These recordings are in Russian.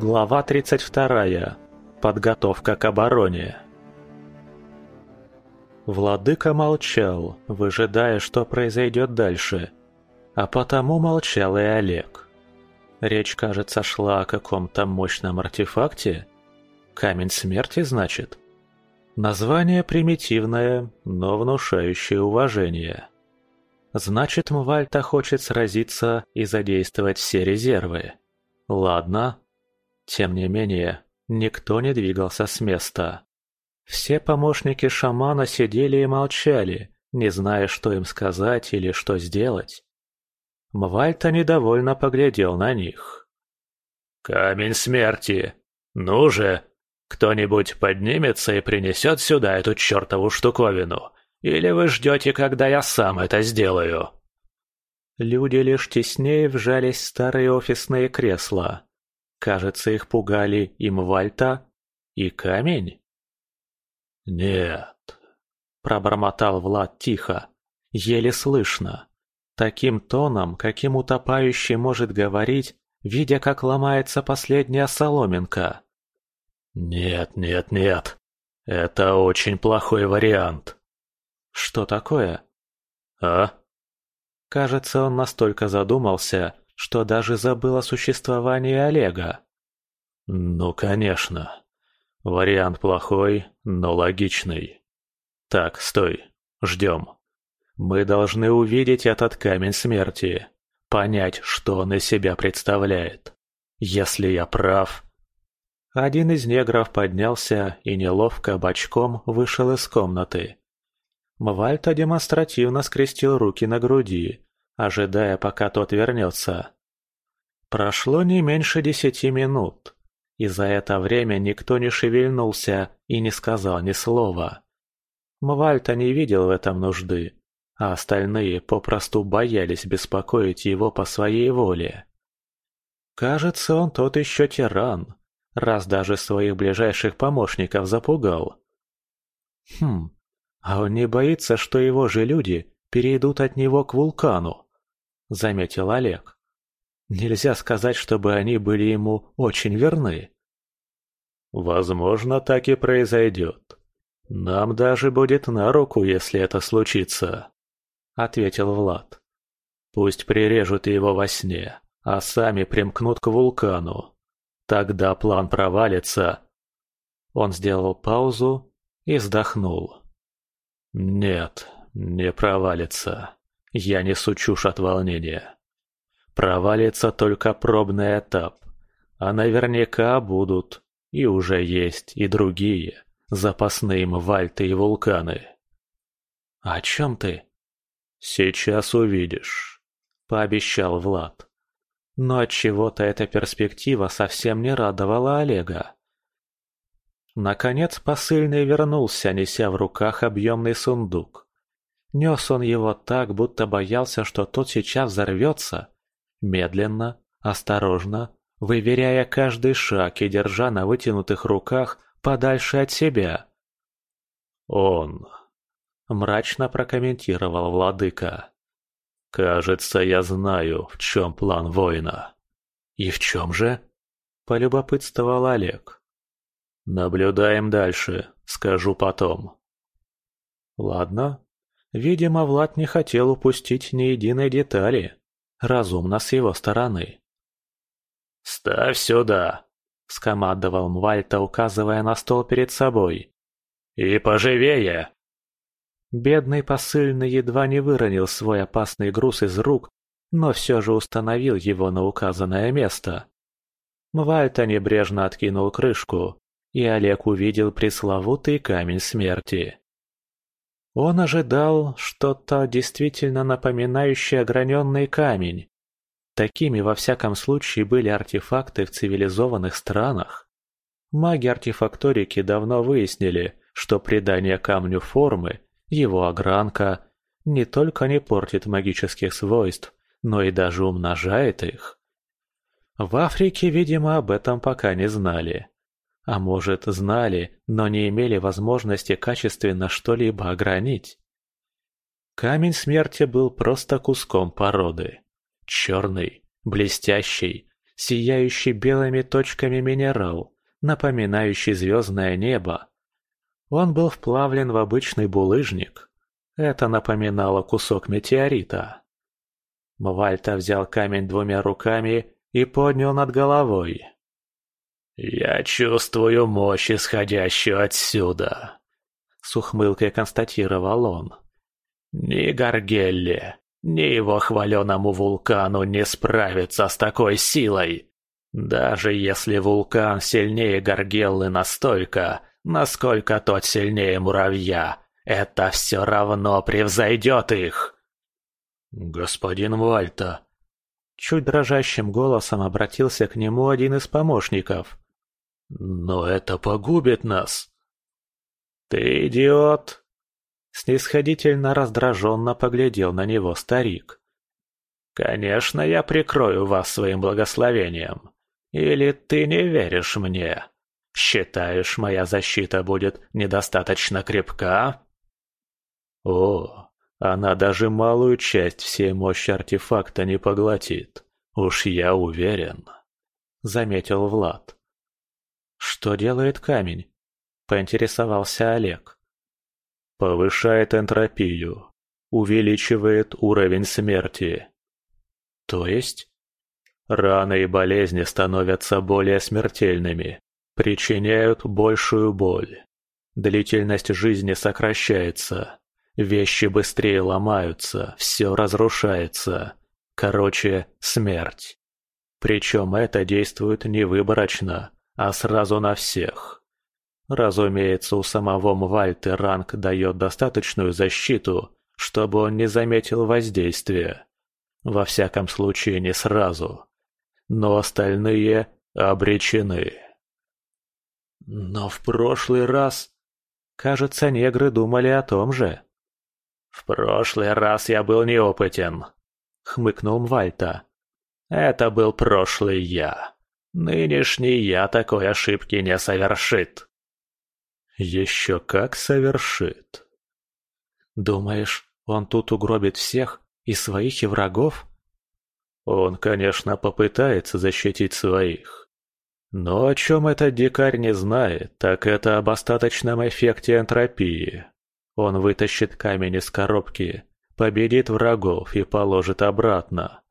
Глава 32. Подготовка к обороне. Владыка молчал, выжидая, что произойдет дальше. А потому молчал и Олег. Речь, кажется, шла о каком-то мощном артефакте. Камень смерти, значит? Название примитивное, но внушающее уважение. Значит, Мвальта хочет сразиться и задействовать все резервы. Ладно, тем не менее, никто не двигался с места. Все помощники шамана сидели и молчали, не зная, что им сказать или что сделать. Мвальта недовольно поглядел на них. «Камень смерти! Ну же! Кто-нибудь поднимется и принесет сюда эту чертову штуковину? Или вы ждете, когда я сам это сделаю?» Люди лишь теснее вжались в старые офисные кресла. Кажется, их пугали и Мвальта, и камень. «Нет», — пробормотал Влад тихо, еле слышно, таким тоном, каким утопающий может говорить, видя, как ломается последняя соломинка. «Нет, нет, нет, это очень плохой вариант». «Что такое?» «А?» Кажется, он настолько задумался, что даже забыл о существовании Олега. Ну, конечно. Вариант плохой, но логичный. Так, стой. Ждем. Мы должны увидеть этот камень смерти. Понять, что он из себя представляет. Если я прав... Один из негров поднялся и неловко бочком вышел из комнаты. Мвальта демонстративно скрестил руки на груди, ожидая, пока тот вернется. Прошло не меньше десяти минут, и за это время никто не шевельнулся и не сказал ни слова. Мвальта не видел в этом нужды, а остальные попросту боялись беспокоить его по своей воле. Кажется, он тот еще тиран, раз даже своих ближайших помощников запугал. Хм, а он не боится, что его же люди перейдут от него к вулкану заметил Олег. Нельзя сказать, чтобы они были ему очень верны. Возможно, так и произойдет. Нам даже будет на руку, если это случится, ответил Влад. Пусть прирежут его во сне, а сами примкнут к вулкану. Тогда план провалится. Он сделал паузу и вздохнул. Нет, не провалится. Я несу чушь от волнения. Провалится только пробный этап, а наверняка будут, и уже есть, и другие, запасные мвальты и вулканы. «О чем ты?» «Сейчас увидишь», — пообещал Влад. Но от чего то эта перспектива совсем не радовала Олега. Наконец посыльный вернулся, неся в руках объемный сундук. Нес он его так, будто боялся, что тот сейчас взорвется. Медленно, осторожно, выверяя каждый шаг и держа на вытянутых руках подальше от себя. «Он», — мрачно прокомментировал владыка. «Кажется, я знаю, в чем план воина». «И в чем же?» — полюбопытствовал Олег. «Наблюдаем дальше, скажу потом». «Ладно, Видимо, Влад не хотел упустить ни единой детали. Разумно с его стороны. «Ставь сюда!» – скомандовал Мвальта, указывая на стол перед собой. «И поживее!» Бедный посыльный едва не выронил свой опасный груз из рук, но все же установил его на указанное место. Мвальта небрежно откинул крышку, и Олег увидел пресловутый камень смерти. Он ожидал что-то действительно напоминающее ограненный камень. Такими, во всяком случае, были артефакты в цивилизованных странах. Маги артефакторики давно выяснили, что придание камню формы, его огранка, не только не портит магических свойств, но и даже умножает их. В Африке, видимо, об этом пока не знали. А может, знали, но не имели возможности качественно что-либо огранить. Камень смерти был просто куском породы. Черный, блестящий, сияющий белыми точками минерал, напоминающий звездное небо. Он был вплавлен в обычный булыжник. Это напоминало кусок метеорита. Мвальта взял камень двумя руками и поднял над головой. «Я чувствую мощь, исходящую отсюда», — с ухмылкой констатировал он. «Ни Гаргелли, ни его хваленому вулкану не справиться с такой силой. Даже если вулкан сильнее Гаргеллы настолько, насколько тот сильнее муравья, это все равно превзойдет их». «Господин Вальта», Чуть дрожащим голосом обратился к нему один из помощников. «Но это погубит нас!» «Ты идиот!» Снисходительно раздраженно поглядел на него старик. «Конечно, я прикрою вас своим благословением. Или ты не веришь мне? Считаешь, моя защита будет недостаточно крепка?» «О, она даже малую часть всей мощи артефакта не поглотит. Уж я уверен», — заметил Влад. «Что делает камень?» – поинтересовался Олег. «Повышает энтропию, увеличивает уровень смерти». «То есть?» «Раны и болезни становятся более смертельными, причиняют большую боль. Длительность жизни сокращается, вещи быстрее ломаются, все разрушается. Короче, смерть. Причем это действует невыборочно, а сразу на всех. Разумеется, у самого Мвальты ранг дает достаточную защиту, чтобы он не заметил воздействия. Во всяком случае, не сразу. Но остальные обречены. Но в прошлый раз... Кажется, негры думали о том же. «В прошлый раз я был неопытен», — хмыкнул Мвальта. «Это был прошлый я. Нынешний я такой ошибки не совершит. Еще как совершит. Думаешь, он тут угробит всех, и своих, и врагов? Он, конечно, попытается защитить своих. Но о чем этот дикарь не знает, так это об остаточном эффекте энтропии. Он вытащит камень из коробки, победит врагов и положит обратно.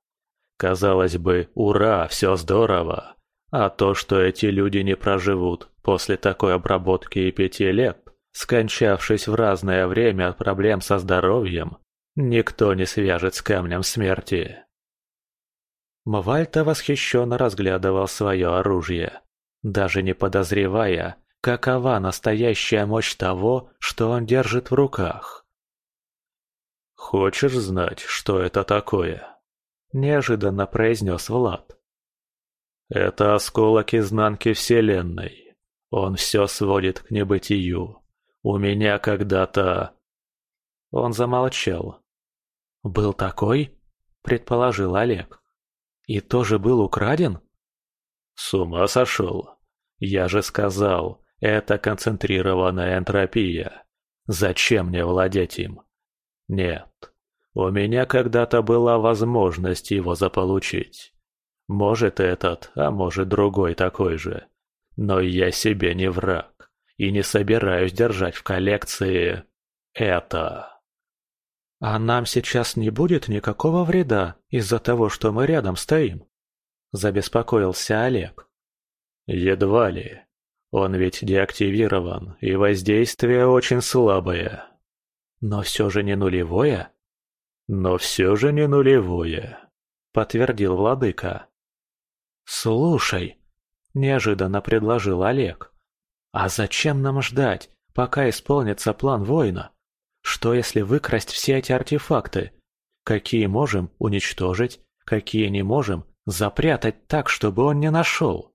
Казалось бы, ура, все здорово. А то, что эти люди не проживут после такой обработки и пяти лет, скончавшись в разное время от проблем со здоровьем, никто не свяжет с камнем смерти. Мвальта восхищенно разглядывал свое оружие, даже не подозревая, какова настоящая мощь того, что он держит в руках. «Хочешь знать, что это такое?» – неожиданно произнес Влад. Это осколок изнанки Вселенной. Он все сводит к небытию. У меня когда-то...» Он замолчал. «Был такой?» – предположил Олег. «И тоже был украден?» «С ума сошел. Я же сказал, это концентрированная энтропия. Зачем мне владеть им? Нет. У меня когда-то была возможность его заполучить. Может этот, а может другой такой же. Но я себе не враг и не собираюсь держать в коллекции это. А нам сейчас не будет никакого вреда из-за того, что мы рядом стоим? Забеспокоился Олег. Едва ли. Он ведь деактивирован, и воздействие очень слабое. Но все же не нулевое? Но все же не нулевое, подтвердил владыка. «Слушай», – неожиданно предложил Олег, – «а зачем нам ждать, пока исполнится план воина? Что если выкрасть все эти артефакты? Какие можем уничтожить, какие не можем запрятать так, чтобы он не нашел?»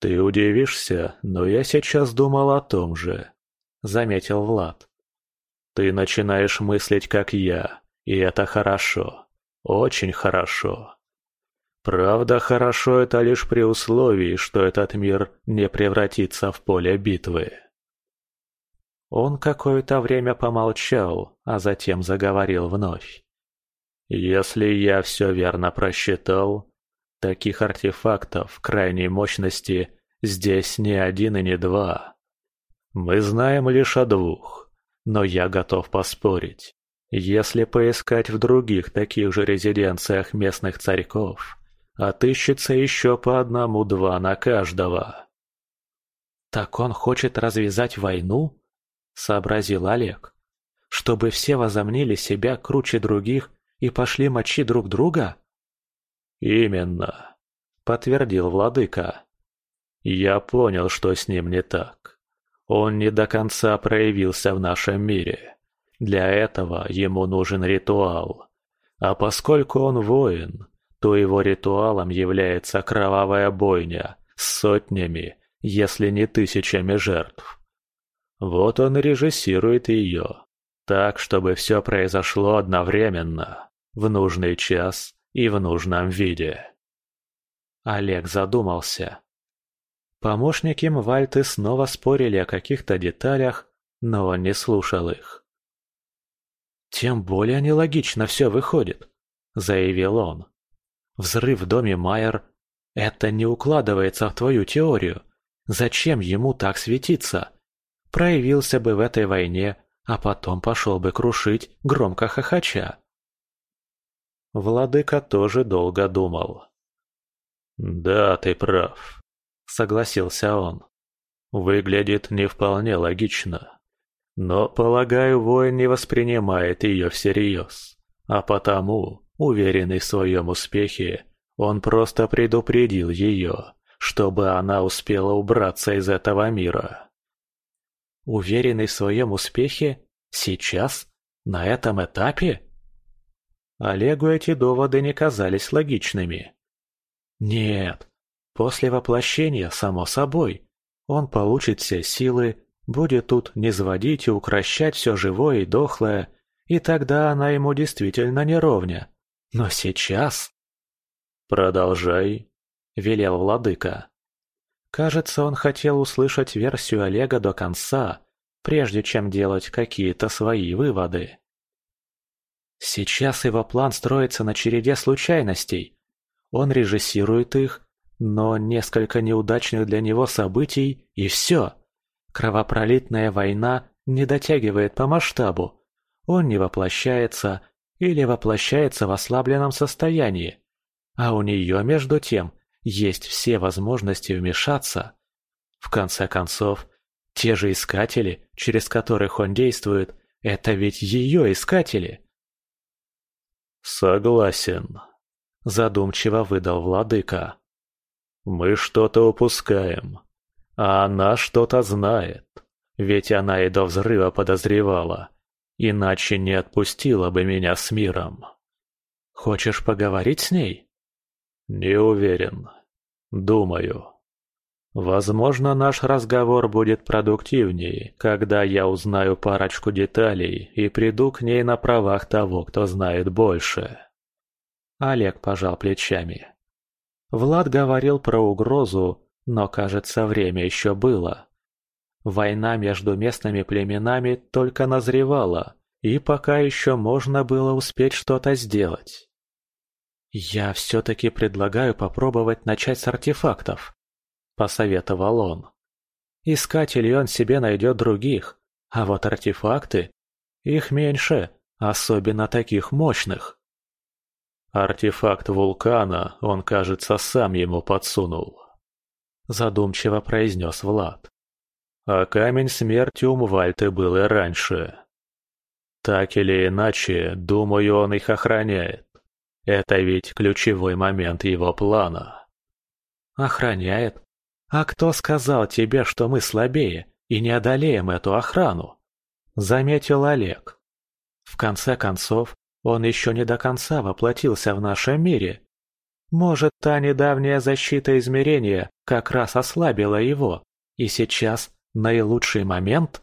«Ты удивишься, но я сейчас думал о том же», – заметил Влад. «Ты начинаешь мыслить, как я, и это хорошо, очень хорошо». Правда, хорошо это лишь при условии, что этот мир не превратится в поле битвы. Он какое-то время помолчал, а затем заговорил вновь. «Если я все верно просчитал, таких артефактов крайней мощности здесь не один и не два. Мы знаем лишь о двух, но я готов поспорить. Если поискать в других таких же резиденциях местных царьков, отыщется еще по одному-два на каждого. «Так он хочет развязать войну?» — сообразил Олег. «Чтобы все возомнили себя круче других и пошли мочить друг друга?» «Именно», — подтвердил владыка. «Я понял, что с ним не так. Он не до конца проявился в нашем мире. Для этого ему нужен ритуал. А поскольку он воин, то его ритуалом является кровавая бойня с сотнями, если не тысячами жертв. Вот он режиссирует ее, так, чтобы все произошло одновременно, в нужный час и в нужном виде. Олег задумался. Помощники Мвальты снова спорили о каких-то деталях, но он не слушал их. «Тем более нелогично все выходит», — заявил он. «Взрыв в доме Майер — это не укладывается в твою теорию. Зачем ему так светиться? Проявился бы в этой войне, а потом пошел бы крушить громко хохоча». Владыка тоже долго думал. «Да, ты прав», — согласился он. «Выглядит не вполне логично. Но, полагаю, воин не воспринимает ее всерьез. А потому, уверенный в своем успехе, он просто предупредил ее, чтобы она успела убраться из этого мира. Уверенный в своем успехе? Сейчас? На этом этапе? Олегу эти доводы не казались логичными. Нет, после воплощения, само собой, он получит все силы, Будет тут низводить и укращать все живое и дохлое, и тогда она ему действительно не ровня. Но сейчас... «Продолжай», — велел владыка. Кажется, он хотел услышать версию Олега до конца, прежде чем делать какие-то свои выводы. Сейчас его план строится на череде случайностей. Он режиссирует их, но несколько неудачных для него событий, и все. Кровопролитная война не дотягивает по масштабу. Он не воплощается или воплощается в ослабленном состоянии. А у нее, между тем, есть все возможности вмешаться. В конце концов, те же искатели, через которых он действует, это ведь ее искатели. «Согласен», — задумчиво выдал владыка. «Мы что-то упускаем. А она что-то знает. Ведь она и до взрыва подозревала. Иначе не отпустила бы меня с миром. Хочешь поговорить с ней? Не уверен. Думаю. Возможно, наш разговор будет продуктивнее, когда я узнаю парочку деталей и приду к ней на правах того, кто знает больше. Олег пожал плечами. Влад говорил про угрозу, но, кажется, время еще было. Война между местными племенами только назревала, и пока еще можно было успеть что-то сделать. «Я все-таки предлагаю попробовать начать с артефактов», — посоветовал он. «Искателей он себе найдет других, а вот артефакты, их меньше, особенно таких мощных». Артефакт вулкана он, кажется, сам ему подсунул. – задумчиво произнес Влад. «А камень смерти у Мвальты был и раньше. Так или иначе, думаю, он их охраняет. Это ведь ключевой момент его плана». «Охраняет? А кто сказал тебе, что мы слабее и не одолеем эту охрану?» – заметил Олег. «В конце концов, он еще не до конца воплотился в нашем мире может, та недавняя защита измерения как раз ослабила его, и сейчас наилучший момент?